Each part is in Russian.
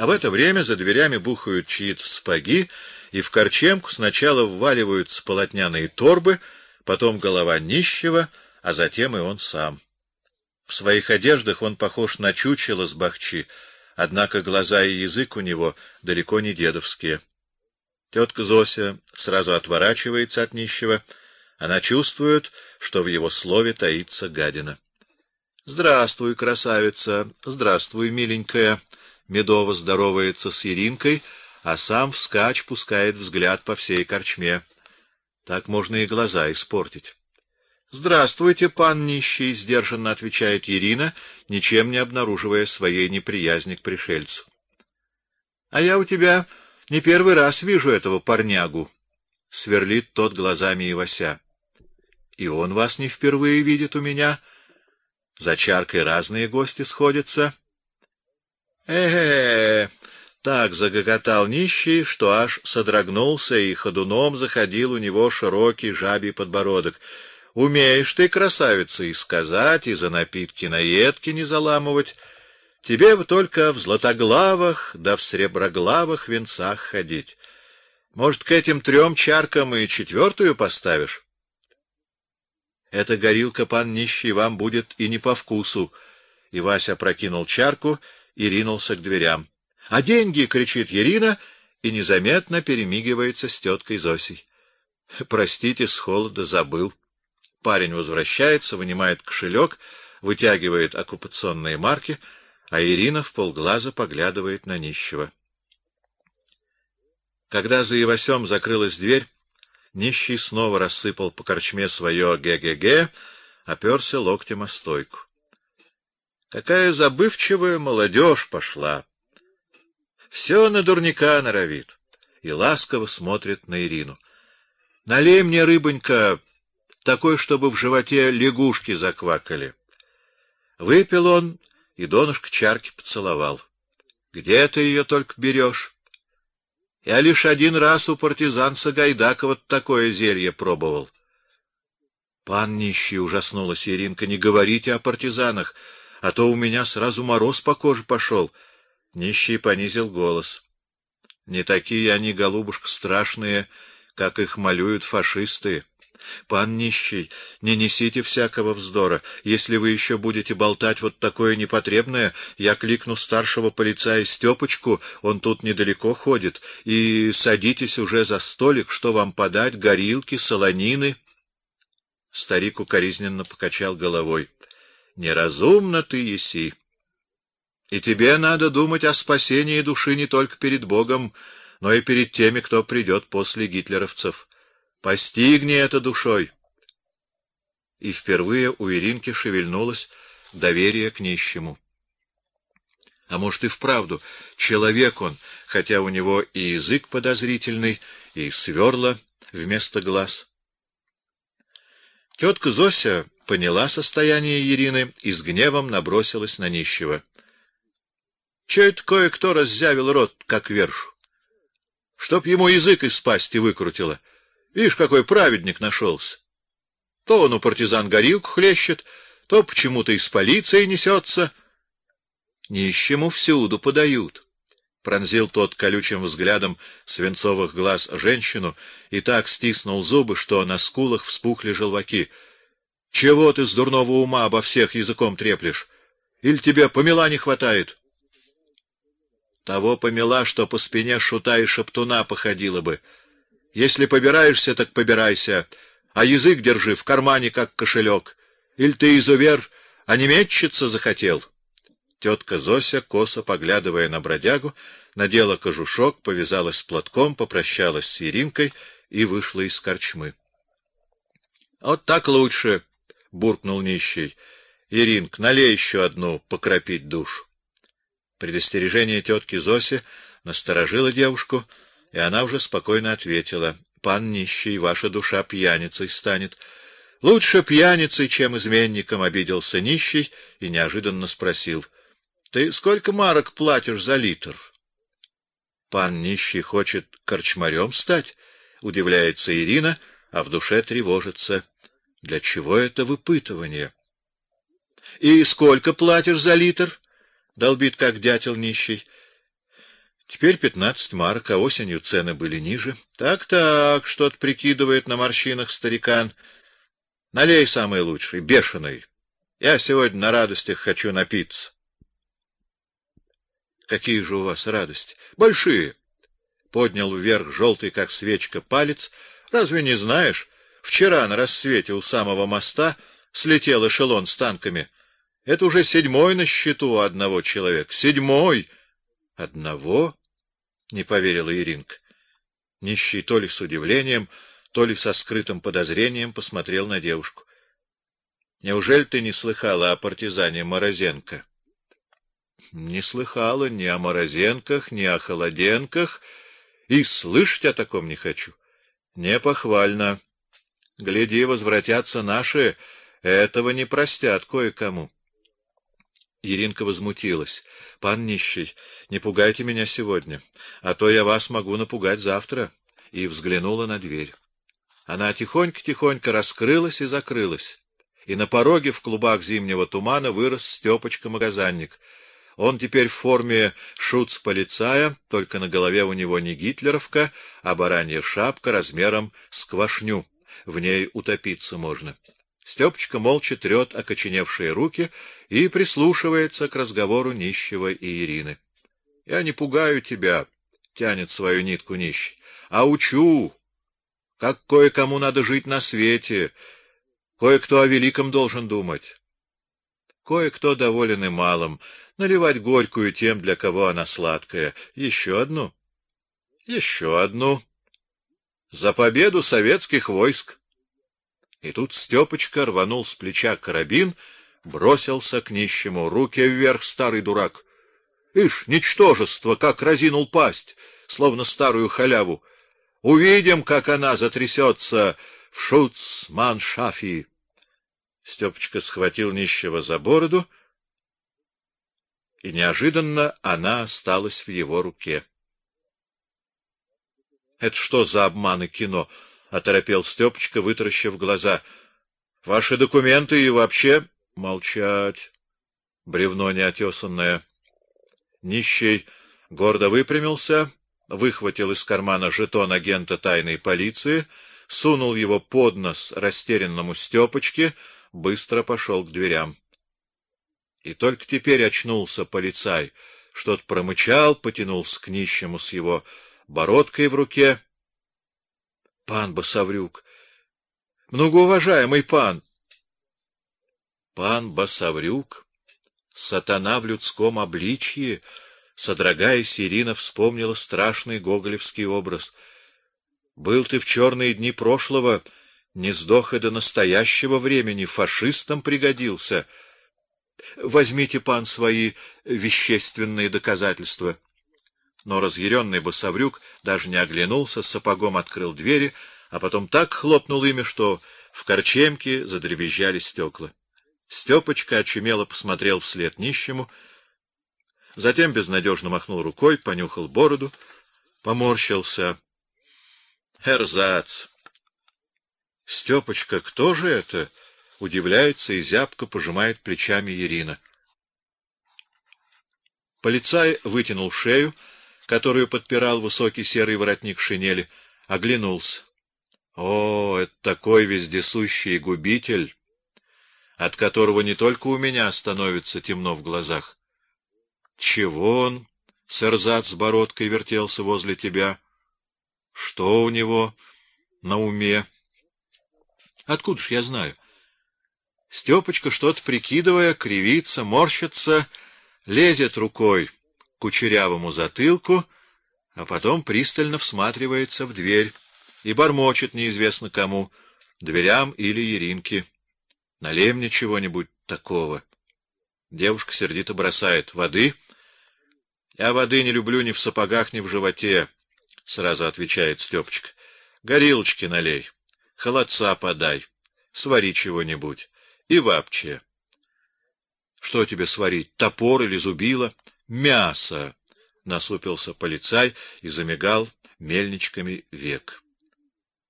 А в это время за дверями бухают чьи-то спаги, и в корчемку сначала вваливаются полотняные торбы, потом голова нищего, а затем и он сам. В своих одеждах он похож на чучело с бахчи, однако глаза и язык у него далеко не дедовские. Тетка Зося сразу отворачивается от нищего. Она чувствует, что в его слове таится гадина. Здравствуй, красавица. Здравствуй, миленькая. Медово здоровается с Иринкой, а сам вскачь пускает взгляд по всей корчме. Так можно и глаза испортить. Здравствуйте, пан нищий, сдержанно отвечает Ирина, ничем не обнаруживая своей неприязни к пришельцу. А я у тебя не первый раз вижу этого парнягу, сверлит тот глазами Ивася. И он вас не впервые видит у меня. За чаркой разные гости сходятся. Э, так загоготал нищий, что аж содрогнулся и ходуном заходил у него широкий жабий подбородок. Умеешь ты, красавица, и сказать, и за напитки наедки не заламывать. Тебе бы только в златоглавых да в среброглавых венцах ходить. Может, к этим трем чаркам и четвертую поставишь? Эта горилка, пан нищий, вам будет и не по вкусу. И Вася прокинул чарку и ринулся к дверям. А деньги, кричит Ирина и незаметно перемигивается с теткой Зосей. Простите, с холода забыл. Парень возвращается, вынимает кошелек, вытягивает оккупационные марки, а Ирина в полглаза поглядывает на нищего. Когда за Ивасем закрылась дверь, нищий снова рассыпал по корчме свое ГГГ, оперся локтем о стойку. Какая забывчивая молодежь пошла. Все на дурника норовит и ласково смотрит на Ирину. Налей мне рыбонька такой, чтобы в животе лягушки заквакали. Выпил он и донышко чарки поцеловал. Где ты ее только берешь? Я лишь один раз у партизанца Гайдакова такое зелье пробовал. Пан нищий ужаснулась Иринка, не говорите о партизанах, а то у меня сразу мороз по коже пошел. Нищий понизил голос. Не такие они, голубушка, страшные, как их малюют фашисты. Пан нищий, не несите всякого вздора. Если вы еще будете болтать вот такое непотребное, я кликну старшего полицая Стёпочку, он тут недалеко ходит, и садитесь уже за столик, что вам подать, горилки, солонины. Старик укоризненно покачал головой. Неразумно ты еси. И тебе надо думать о спасении души не только перед Богом, но и перед теми, кто придет после гитлеровцев. Постигни это душой. И впервые у Иринки шевельнулось доверие к нищему. А может и вправду человек он, хотя у него и язык подозрительный, и сверла вместо глаз. Тетка Зося поняла состояние Ирины и с гневом набросилась на нищего. Че это кое-кто раззявил рот, как вершу? Чтоб ему язык из пасти выкрутило. Видишь, какой праведник нашелся. То он у партизан горилку хлещет, то почему-то из полиции несется. Нищему всюду подают. Пронзил тот колючим взглядом свинцовых глаз женщину и так стиснул зубы, что на скулах вспухли желваки. Чего ты с дурного ума обо всех языком треплешь? Или тебе помела не хватает? Того помела, что по спине шута и шептуна походила бы. Если побираешься, так побирайся, а язык держи в кармане, как кошелек. Или ты изувер, а не метчиться захотел? Тетка Зося, косо поглядывая на бродягу, надела кожушок, повязалась платком, попрощалась с Иринкой и вышла из корчмы. Вот так лучше, буркнул нищий. Иринк, налей еще одну, покропить душу. Предостережение тетки Зоси насторожило девушку и она уже спокойно ответила: "Пан нищий, ваша душа пьяницей станет. Лучше пьяницей, чем изменником", обиделся нищий и неожиданно спросил: "Ты сколько марок платишь за литр?" Пан нищий хочет корчмарем стать, удивляется Ирина, а в душе тревожится: для чего это выпытывание? И сколько платишь за литр? долбит как дятел нищий. Теперь пятнадцать марок, а осенью цены были ниже. Так-так, что-то прикидывает на морщинах старикан. Налей самый лучший, бешеный. Я сегодня на радостях хочу напиться. Какие же у вас радости? Большие. Поднял вверх желтый, как свечка, палец. Разве не знаешь? Вчера на рассвете у самого моста слетел эшелон с танками. Это уже седьмой на счету одного человека. Седьмой! Одного? Не поверила Иринка. Нищий то ли с удивлением, то ли со скрытым подозрением посмотрел на девушку. Неужели ты не слыхала о партизане Морозенко? Не слыхала ни о Морозенках, ни о Холоденках, и слышать о таком не хочу. Не похвально. Гляди, возвратятся наши, этого не простят кое-кому. Иринка возмутилась. Пан нищий, не пугайте меня сегодня, а то я вас могу напугать завтра. И взглянула на дверь. Она тихонько-тихонько раскрылась и закрылась. И на пороге в клубах зимнего тумана вырос Стёпочка-магазинник. Он теперь в форме шуц-полицая, только на голове у него не гитлеровка, а баранья шапка размером с квашню. В ней утопиться можно. Стёпочка молча трёт окоченевшие руки и прислушивается к разговору нищего и Ирины. Я не пугаю тебя, тянет свою нитку нищий, а учу, как кое-кому надо жить на свете. Кое-кто о великом должен думать. Кое-кто доволен и малым, наливать горькую тем, для кого она сладкая. Еще одну. Еще одну. За победу советских войск. И тут Стёпочка рванул с плеча карабин, бросился к нищему. Руки вверх, старый дурак. Ишь, ничтожество, как разинул пасть, словно старую халяву. Увидим, как она затрясется в шуцманшафи. Стёпочка схватил нищего за бороду, и неожиданно она осталась в его руке. Это что за обман и кино? оторопел Стёпочка, вытаращив глаза. Ваши документы и вообще молчать. Бревно неотесанное. Нищий гордо выпрямился, выхватил из кармана жетон агента тайной полиции, сунул его под нос растерянному Стёпочке, быстро пошел к дверям. И только теперь очнулся полицай, что-то промычал, потянулся к нищему с его бородкой в руке Пан Басаврюк. Многоуважаемый пан. Пан Басаврюк, сатана в людском обличье, содрогаясь, Ирина вспомнила страшный гоголевский образ. Был ты в черные дни прошлого, не сдох и до настоящего времени, фашистам пригодился. Возьмите, пан, свои вещественные доказательства. Но разъяренный Басаврюк даже не оглянулся, сапогом открыл двери, а потом так хлопнул ими, что в корчемке задребезжали стекла. Стёпочка очумело посмотрел вслед нищему, затем безнадежно махнул рукой, понюхал бороду, поморщился. Эрзац. Стёпочка, кто же это? Удивляется и зябко пожимает плечами Ирина. Полицай вытянул шею, которую подпирал высокий серый воротник шинели, оглянулся. О, это такой вездесущий губитель, от которого не только у меня становится темно в глазах. Чего он, сэрзат с бородкой вертелся возле тебя? Что у него на уме? Откуда ж я знаю? Стёпочка что-то прикидывая, кривится, морщится, лезет рукой кучерявому затылку, а потом пристально всматривается в дверь и бормочет неизвестно кому, дверям или Еринке: "Налей мне чего-нибудь такого". Девушка сердито бросает: "Воды?" "Я воды не люблю ни в сапогах, ни в животе", сразу отвечает Стёпочка. "Горилочки налей, холодца подай, свари чего-нибудь и вообще". Что тебе сварить? Топор или зубило? Мясо, насупился полицай и замигал мельничками век.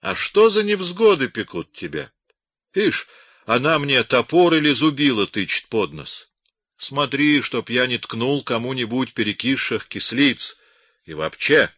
А что за невзгоды пекут тебя? Ишь, она мне топор или зубило тычет под нос. Смотри, чтоб я не ткнул кому-нибудь перекисших кислиц И вообще,